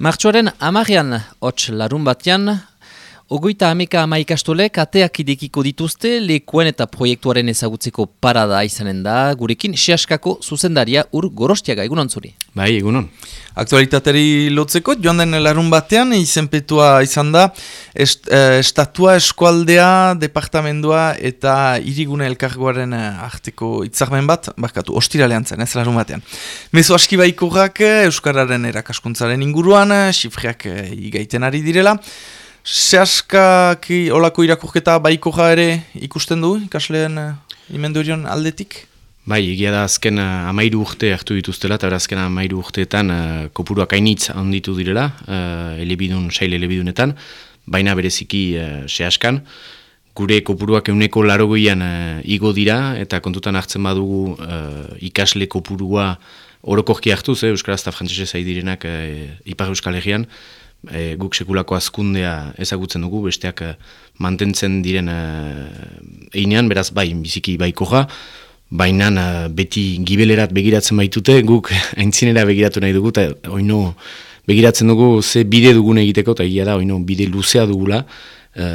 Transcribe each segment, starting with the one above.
Martxoaren amarean, hots larun batean, ogoita ameka ama ikastolek ateak idekiko dituzte lekuen eta proiektuaren ezagutzeko parada izanen da, gurekin sehaskako zuzendaria ur gorostiaga, egunon zuri. Bai, egunon. Aktualitateri lotzeko, joan den larun batean, izenpetua izan da, est, eh, estatua eskualdea, departamendua eta irigune elkargoaren eh, arteko itzarmen bat, barkatu, ostiralean zen, ez larun batean. Mezo aski baikorak, eh, Euskararen erakaskuntzaren inguruan, eh, xifriak eh, igaiten ari direla, Sehaskak olako irakurketa baikoja ere ikusten du, ikasleen uh, imendurion aldetik? Bai, egia da azken uh, amairu urte hartu dituztela, eta azken amairu urteetan uh, kopuruak hainitz handitu direla, uh, elebidun, sail elebidunetan, baina bereziki uh. Gure kopuruak euneko larogoian uh, igo dira, eta kontutan hartzen badugu uh, ikasle kopurua orokorki hartuz, eh, Euskaraz eta Frantzese zaidirenak uh, Ipar Euskal Herrian, e, guk sekulako azkundea ezagutzen dugu, besteak e, mantentzen diren e, einean, beraz bai, biziki baikoja, baina e, beti gibelerat begiratzen baitute, guk aintzinera begiratu nahi dugu, eta oino begiratzen dugu ze bide dugun egiteko, eta egia da, oino bide luzea dugula,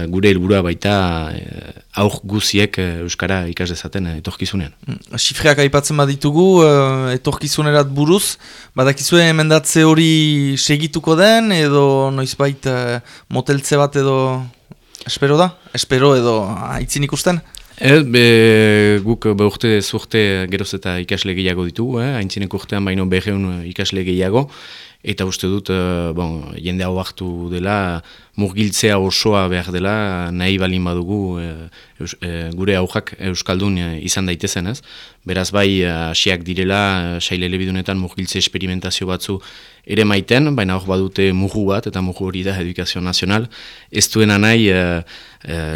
gure helburua baita uh, aur guziek uh, Euskara ikas dezaten etorkizunean. Mm, Sifreak aipatzen baditugu, etorkizunerat buruz, badakizue emendatze hori segituko den, edo noizbait moteltze bat edo espero da? Espero edo aitzin ikusten? Ez, be, guk be urte zurte geroz eta ikasle gehiago ditugu, eh? haintzineko urtean baino beheun ikasle gehiago, eta uste dut, uh, bon, jende hau hartu dela, murgiltzea osoa behar dela, nahi balin badugu uh, gure aujak Euskaldun izan daitezen ez. Beraz bai, hasiak uh, direla, saile elebidunetan murgiltze esperimentazio batzu ere maiten, baina hor badute mugu bat, eta mugu hori da edukazio nazional, ez duena nahi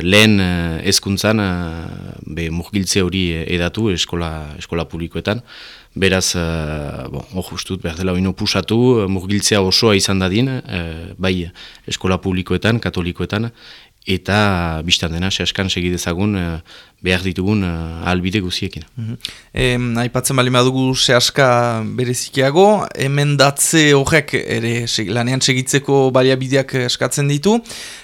lehen ezkuntzan be murgiltze hori edatu eskola, eskola publikoetan, Beraz, uh, bon, hor justut, behar dela oino pusatu, murgiltzea osoa izan dadin, uh, bai eskola publikoetan, katolikoetan, eta biztan dena, sehaskan segidezagun uh, behar ditugun albide guziekin. Mm -hmm. Aipatzen bali madugu sehaska berezikiago, hemen datze horrek ere lanean segitzeko baliabideak eskatzen ditu.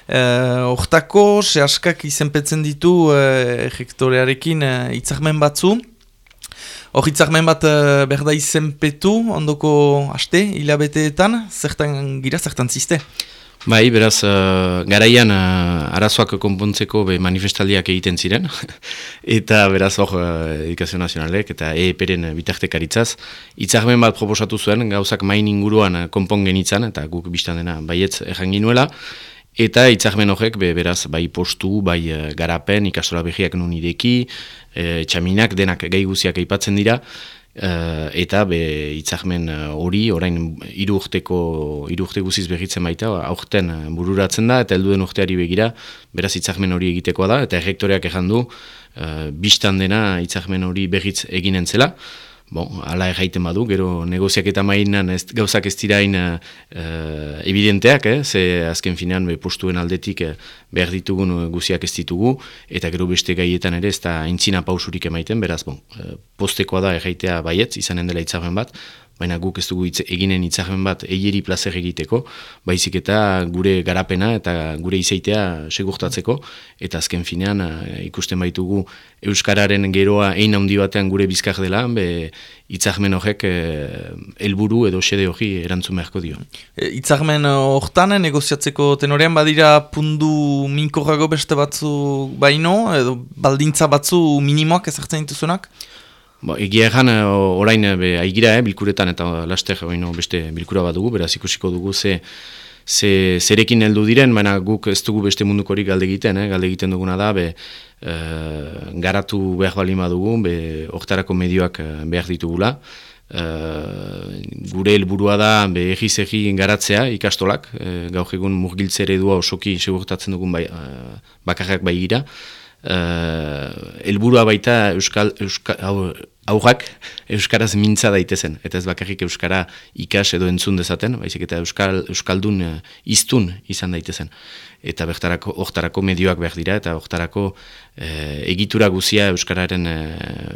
Hortako, uh, sehaskak izenpetzen ditu uh, ejektorearekin uh, batzu, Horritzak bat uh, berda izenpetu, ondoko haste, hilabeteetan, zertan gira, zertan ziste? Bai, beraz, uh, garaian uh, arazoak konpontzeko be manifestaldiak egiten ziren, eta beraz hor uh, edukazio nazionalek eta EEP-ren bitartekaritzaz. Itzarmen bat proposatu zuen, gauzak main inguruan konpon genitzan, eta guk biztan dena baietz erranginuela, Eta itzakmen horrek, be, beraz, bai postu, bai uh, garapen, ikastola behiak nun ideki, e, txaminak denak gai guziak aipatzen dira, uh, eta be itzakmen hori, orain hiru urteko hiru urte guziz behitzen baita, aurten bururatzen da, eta helduen urteari begira, beraz itzakmen hori egitekoa da, eta errektoreak ejan du, uh, biztan dena itzakmen hori behitz eginen zela, Bon, ala erraiten badu, gero negoziak eta mainan ez, gauzak ez dirain uh, evidenteak, eh? ze azken finean be, postuen aldetik uh, behar ditugun uh, guziak ez ditugu, eta gero beste gaietan ere ez da entzina pausurik emaiten, beraz, bon, uh, postekoa da erraitea baiet, izanen dela itzaben bat, baina guk ez dugu itze, eginen itzagen bat eieri plazer egiteko, baizik eta gure garapena eta gure izaitea segurtatzeko, eta azken finean uh, ikusten baitugu Euskararen geroa ein handi batean gure bizkar dela, be itzahmen horrek uh, helburu edo xede hori erantzun beharko dio. E, itzahmen hortan, negoziatzeko tenorean badira pundu minkorrago beste batzu baino, edo baldintza batzu minimoak ezartzen dituzunak? Bo, egia egan, eh, orain eh, be, aigira, eh, bilkuretan eta laster oino, beste bilkura bat dugu, beraz ikusiko dugu ze, ze zerekin heldu diren, baina guk ez dugu beste mundukorik galde egiten, eh, galde egiten duguna da, be, garatu behar bali dugu, be, oktarako medioak behar ditugula, gure helburua da be, egiz egi garatzea ikastolak, e, gaur egun murgiltzere edua osoki segurtatzen dugun bai, bakarrak bai gira, helburua baita euskal, euskal, aurrak euskaraz mintza daitezen eta ez bakarrik euskara ikas edo entzun dezaten, baizik eta euskal euskaldun uh, iztun izan daitezen. Eta bertarako hortarako medioak behar dira eta hortarako uh, egitura guzia euskararen uh,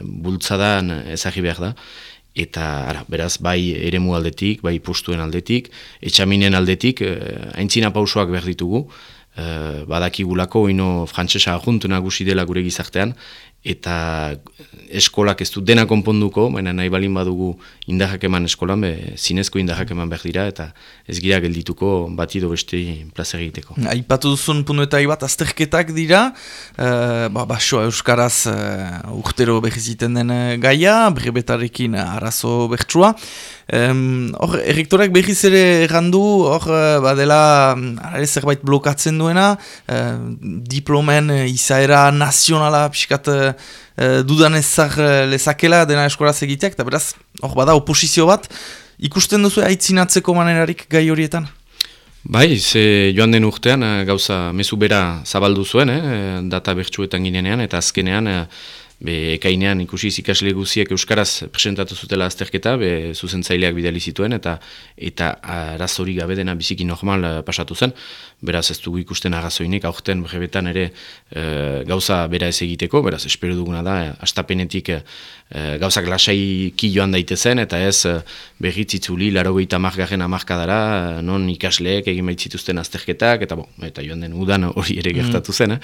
bultzadan ezagi behar da eta ara, beraz bai eremu aldetik, bai postuen aldetik, etxaminen aldetik, e, aintzina pausoak behar ditugu, e, badakigulako ino frantsesa juntu nagusi dela gure gizartean, eta eskolak ez du dena konponduko, baina nahi balin badugu indahak eman eskolan, be, zinezko indahak eman behar dira, eta ez gira geldituko bat ido beste plaza egiteko. Aipatu duzun punu eta bat azterketak dira, uh, ba, baso euskaraz uh, urtero behiziten den gaia, brebetarekin arazo behtsuak, Hor, um, errektorak behiz ere errandu, hor, badela, are zerbait blokatzen duena, uh, diplomen izaera nazionala pixkat dudan ezak lezakela dena eskolaz egiteak, eta beraz, hor, bada, oposizio bat, ikusten duzu aitzinatzeko manerarik gai horietan? Bai, ze joan den urtean gauza mezu bera zabaldu zuen, eh, data bertsuetan ginenean, eta azkenean, Be, ekainean ikusi ikasle guziek Euskaraz presentatu zutela azterketa, be, zuzentzaileak bidali zituen, eta eta arazori gabe dena biziki normal uh, pasatu zen. Beraz ez dugu ikusten arazoinik, aurten brebetan ere uh, gauza bera ez egiteko, beraz espero duguna da, uh, astapenetik uh, gauzak lasai ki joan daitezen, eta ez uh, berritzitzuli laro gehieta margarren amarkadara, non ikasleek egin baitzituzten azterketak, eta, bon, eta joan den udan hori ere gertatu mm. zen, eh?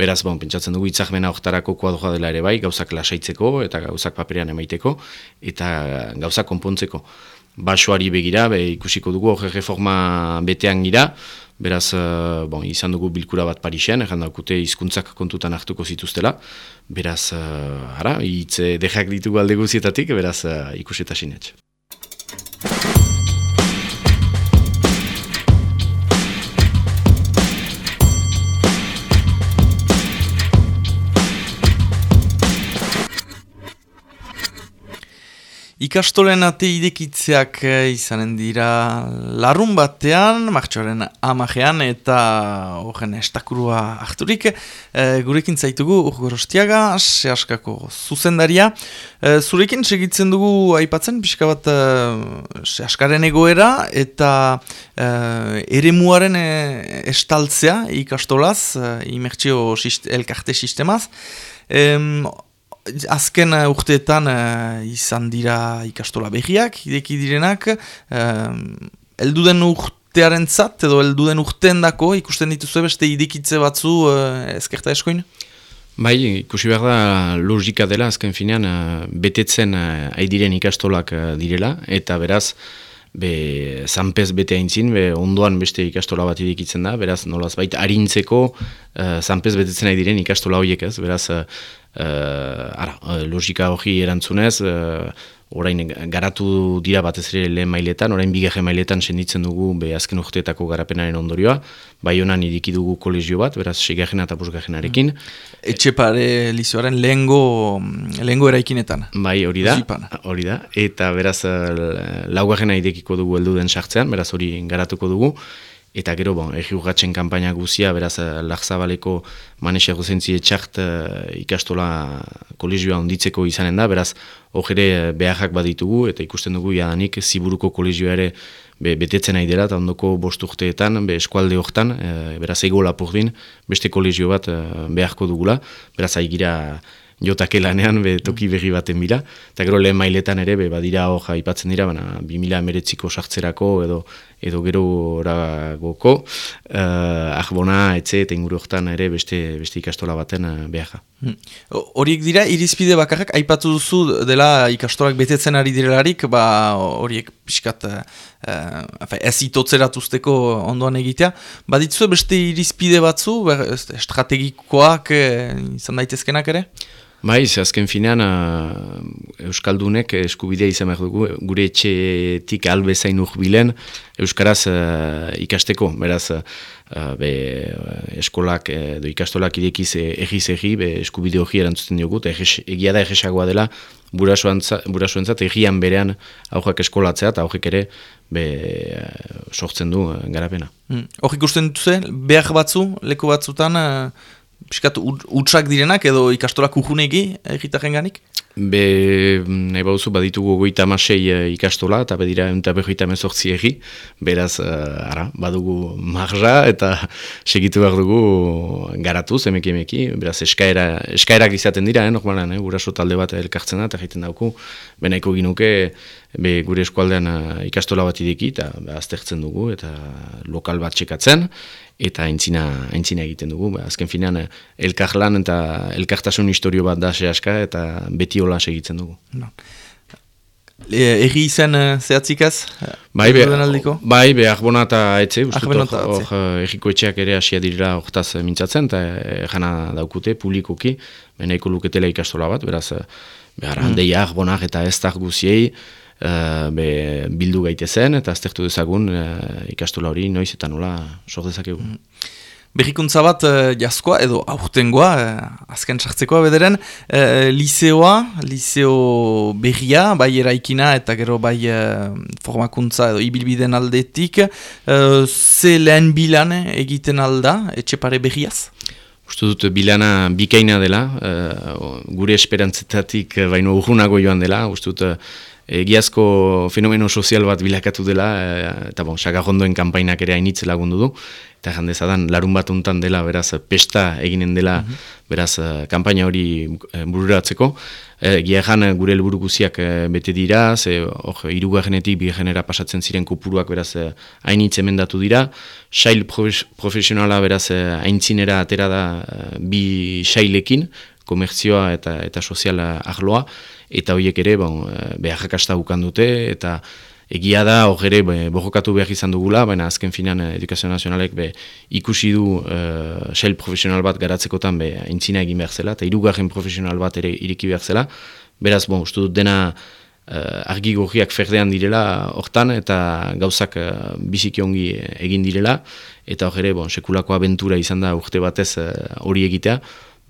Beraz, bon, pentsatzen dugu itzakmena oktarako kuadroa dela ere bai, gauzak lasaitzeko eta gauzak paperean emaiteko eta gauzak konpontzeko. Basoari begira, be, ikusiko dugu hori reforma betean gira, beraz, uh, bon, izan dugu bilkura bat Parixen, erran daukute hizkuntzak kontutan hartuko zituztela, beraz, uh, ara, hitz dejak ditugu alde guzietatik, beraz, ikuseta sinetxe. Ikastolen ate idekitzeak eh, izanen dira larun batean, martxoaren amajean eta horren estakurua harturik. E, gurekin zaitugu urgorostiaga, sehaskako zuzendaria. E, zurekin segitzen dugu aipatzen, pixka bat e, sehaskaren egoera eta e, ere muaren estaltzea ikastolaz, e, imertxio elkarte sistemaz azken uh, urteetan uh, izan dira ikastola behiak, ideki direnak, uh, elduden urtearen zat, edo elduden urtean dako, ikusten dituzu beste idekitze batzu uh, ezkerta eskoin? Bai, ikusi behar da logika dela, azken finean, uh, betetzen uh, aidiren ikastolak uh, direla, eta beraz, be zanpez bete haintzin, be ondoan beste ikastola bat idikitzen da, beraz nolaz baita harintzeko uh, zanpez betetzen nahi diren ikastola horiek ez, beraz uh, ara, logika hori erantzunez, uh, orain garatu dira batez ere lehen mailetan, orain bigarren mailetan senditzen dugu be azken urteetako garapenaren ondorioa, bai honan idiki dugu kolegio bat, beraz segarren eta busgarrenarekin. Etxe pare lizoaren lehengo, lehengo eraikinetan. Bai, hori da, hori da, eta beraz laugarrena idekiko dugu heldu den sartzean, beraz hori garatuko dugu, Eta gero, bon, egi urratzen kampaina guzia, beraz, eh, lagzabaleko manexia gozentzi etxart eh, ikastola kolegioa onditzeko izanen da, beraz, hor ere eh, beharrak baditugu, eta ikusten dugu jadanik ziburuko kolegioa ere be, betetzen nahi dela, eta ondoko bost urteetan, be eskualde hortan, beraz, ego lapurdin, beste kolegio bat beharko dugula, beraz, haigira jotake lanean be, toki berri baten bila. Eta gero lehen mailetan ere, be, badira hor aipatzen dira, baina 2000 emeretziko sartzerako edo edo gero oragoko, uh, ahbona, etxe eta inguru ere beste, beste ikastola baten uh, behar. Hmm. Horiek dira, irizpide bakarrak, aipatu duzu dela ikastolak betetzen ari direlarik, ba horiek pixkat uh, ez itotzeratuzteko ondoan egitea. Baditzu beste irizpide batzu, estrategikoak izan daitezkenak ere? Maiz, azken finean, uh, Euskaldunek eskubidea izan behar dugu, gure etxetik albezain urbilen Euskaraz uh, ikasteko. Beraz, uh, be, eskolak edo ikastolak idekiz egiz egi, be, eskubide hori erantzuten diogu, eta egia da egisagoa dela, burasuentzat egian berean aurrak eskolatzea, eta aurrek ere be, sortzen du garapena. Hmm. Hor ikusten dituze, behar batzu, leku batzutan, piskat utsak direnak edo ikastolak ujunegi egitaren ganik? Be, nahi bauzu, baditugu goita amasei e, ikastola, eta bedira eta behoita mezortzi egi, beraz, e, ara, badugu marra, eta segitu behar dugu garatu, zemeki emeki, beraz, eskaera, eskaerak izaten dira, eh, normalan, eh, guraso talde bat elkartzen da, eta egiten dauku, benaiko ginuke, be, gure eskualdean ikastola bat ideki, eta aztertzen dugu, eta lokal bat txekatzen, eta entzina, entzina egiten dugu. Ba, azken finean, eh, elkarlan eta elkartasun historio bat da sehaska eta beti hola segitzen dugu. No. E, egi izan uh, zehatzikaz? Bai, be, bai, be, arbona eta etze, hor uh, egiko etxeak ere hasia direla horretaz mintzatzen, eta jana daukute publikoki, benaiko luketela ikastola bat, beraz, behar, mm. handeia, arbonak eta ez guziei, uh, be, bildu gaitezen eta aztertu dezagun uh, ikastola hori noiz eta nola sor dezakegu. Mm. Berrikuntza bat uh, jaskoa edo aurtengoa, uh, azken sartzekoa bederen, uh, liseoa, liseo berria, bai eraikina eta gero bai formakuntza edo ibilbiden aldetik, uh, ze lehen bilan egiten alda, etxe pare berriaz? Uste dut bilana bikaina dela, gure esperantzetatik baino urrunago joan dela, uste dut egiazko fenomeno sozial bat bilakatu dela, e, eta bon, sagajondoen kanpainak ere hainitze lagundu du, eta jandezadan larun bat untan dela, beraz, pesta eginen dela, mhm. beraz, eh, kanpaina hori e, bururatzeko. E, jan gure helburu guziak bete dira, ze, hor, irugarrenetik bi genera pasatzen ziren kopuruak, beraz, hainitze mendatu dira, sail profesionala, beraz, haintzinera atera da bi sailekin, komertzioa eta, eta soziala arloa, eta horiek ere bon, eh, beharrakasta bukan dute, eta egia da hor ere borrokatu behar izan dugula, baina azken finan eh, Edukazio Nazionalek be, ikusi du uh, shell profesional bat garatzekotan be, intzina egin behar zela, eta irugarren profesional bat ere iriki behar zela, beraz, bon, uste dut dena uh, argi gorriak ferdean direla hortan, eta gauzak uh, biziki ongi egin direla, eta hor ere, bon, sekulako abentura izan da urte batez hori egitea,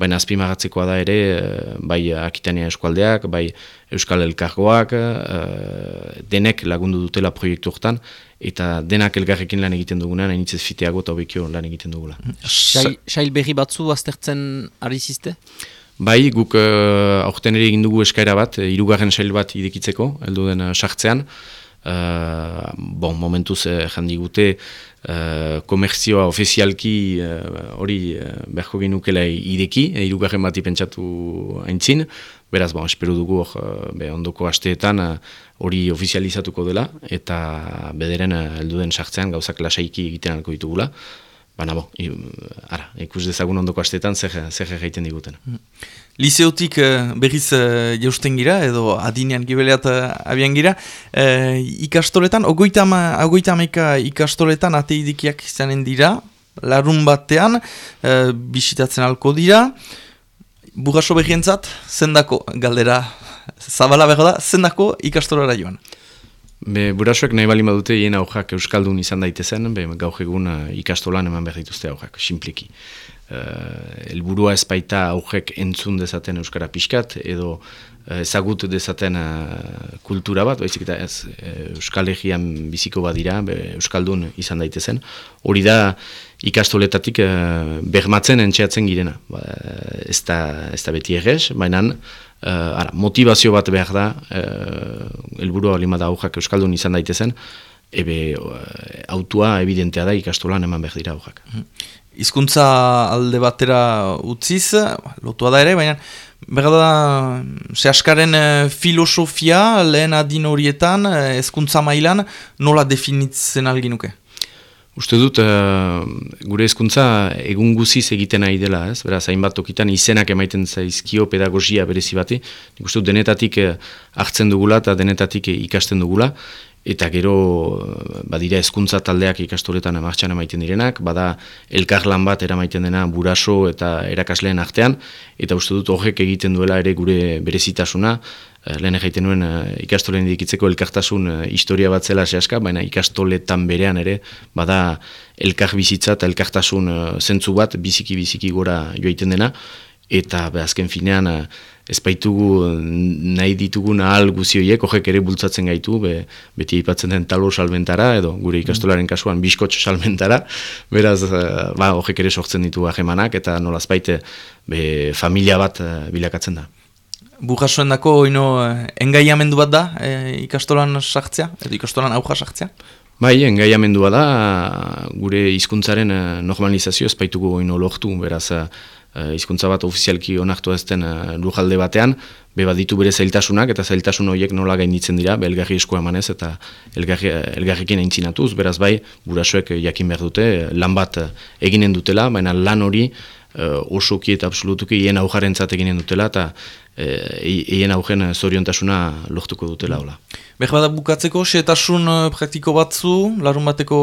baina azpimagatzekoa da ere, eh, bai Akitania eskualdeak, bai Euskal Elkargoak, eh, denek lagundu dutela proiektu hortan, eta denak elgarrekin lan egiten dugunean, hain fiteago eta hobekio lan egiten dugula. Sail berri batzu aztertzen ari ziste? Bai, guk uh, aurten ere egin dugu eskaira bat, hirugarren sail bat idekitzeko, heldu den sartzean. Bon, momentuz uh, jandigute, Uh, komerzioa ofizialki uh, hori uh, beharko genukela ideki, irugarren bati pentsatu haintzin, beraz, bon, espero dugu uh, ondoko asteetan hori uh, ofizializatuko dela, eta bederen helduden uh, sartzean gauzak lasaiki egiten alko ditugula, baina bo, ara, ikus dezagun ondoko asteetan zer, zer egiten diguten. Mm. Liseotik uh, berriz uh, jausten gira, edo adinean gibeleat abian gira. Uh, ikastoletan, ogoita ameka ikastoletan ateidikiak izanen dira, larun batean, uh, bisitatzen alko dira. Burraso behientzat, zendako galdera zabala behar da, zendako ikastolara joan? Be, burasoek nahi bali badute hien aurrak Euskaldun izan daitezen, be, gauk egun uh, ikastolan eman behar dituzte aurrak, simpliki uh, elburua ezpaita aurrek entzun dezaten Euskara pixkat, edo uh, ezagut dezaten uh, kultura bat, baizik eta ez Euskal Egean biziko badira, be, Euskaldun izan daitezen. Hori da ikastoletatik uh, bermatzen entxeatzen girena. Ba, ez, da, ez da beti egez, baina uh, motivazio bat behar da, uh, elburua limada aurrak Euskaldun izan daitezen, ebe autua evidentea da ikastolan eman behar dira aurrak. Mhm hizkuntza alde batera utziz, lotua da ere, baina berda da, sehaskaren eh, filosofia lehen adin horietan, eh, hezkuntza mailan, nola definitzen alginuke? Uste dut, uh, gure hezkuntza egun guziz egiten nahi dela, ez? Beraz, hainbat tokitan izenak emaiten zaizkio pedagogia berezi bati. Nik uste dut, denetatik hartzen dugula eta denetatik ikasten dugula eta gero badira hezkuntza taldeak ikastoletan martxan emaiten direnak, bada elkarlan bat eramaiten dena buraso eta erakasleen artean, eta uste dut horrek egiten duela ere gure berezitasuna, eh, lehen egiten nuen eh, ikastolen dikitzeko elkartasun eh, historia bat zela sehaska, baina ikastoletan berean ere, bada elkar bizitza eta elkartasun zentzu bat biziki-biziki gora joaiten dena, eta azken finean ez baitugu nahi ditugun ahal guzioiek, horrek ere bultzatzen gaitu, be, beti ipatzen den talo salmentara, edo gure ikastolaren kasuan biskotx salmentara, beraz, eh, ba, ere sortzen ditu ahemanak, eta nolaz baite, be, familia bat uh, bilakatzen da. Burrasuen dako oino engaiamendu bat da ikastolan sartzea, edo ikastolan auja sartzea? Bai, engaiamendua da, gure hizkuntzaren normalizazio espaituko oino lortu, beraz, hizkuntza bat ofizialki onartu ezten uh, lujalde batean, beba ditu bere zailtasunak eta zailtasun horiek nola gainitzen dira, elgarri eskoa emanez eta elgarri, elgarrikin aintzinatuz, beraz bai, gurasoek jakin behar dute, lan bat eginen dutela, baina lan hori uh, osoki eta absolutuki hien aujaren eginen dutela eta hien uh, augen zoriontasuna lortuko dutela. Hola. Behar bukatzeko, setasun praktiko batzu, larun bateko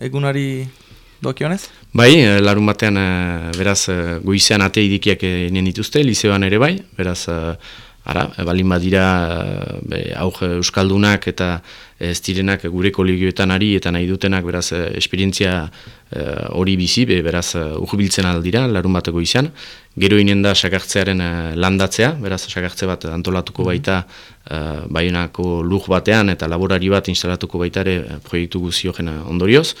egunari doakionez? Bai, eh, larun batean, eh, beraz, eh, goizean ate idikiak nien dituzte, liseoan ere bai, beraz, ara, balin badira, be, euskaldunak eta ez direnak gure kolegioetan ari eta nahi dutenak, beraz, esperientzia hori bizi, be, beraz, urbiltzen aldira, larun bateko izan. Gero inen da sakartzearen landatzea, beraz, sakartze bat antolatuko mhm. baita uh, baionako lur batean eta laborari bat instalatuko baita ere proiektu guzioen ondorioz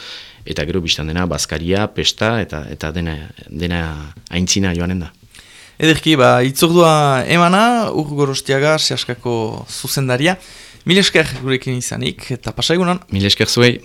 eta gero biztan dena bazkaria, pesta eta eta dena dena aintzina joanen da. Ederki, ba, itzordua emana, ur gorostiaga, sehaskako zuzendaria. Mil esker gurekin izanik, eta pasaigunan. Mil esker zuei.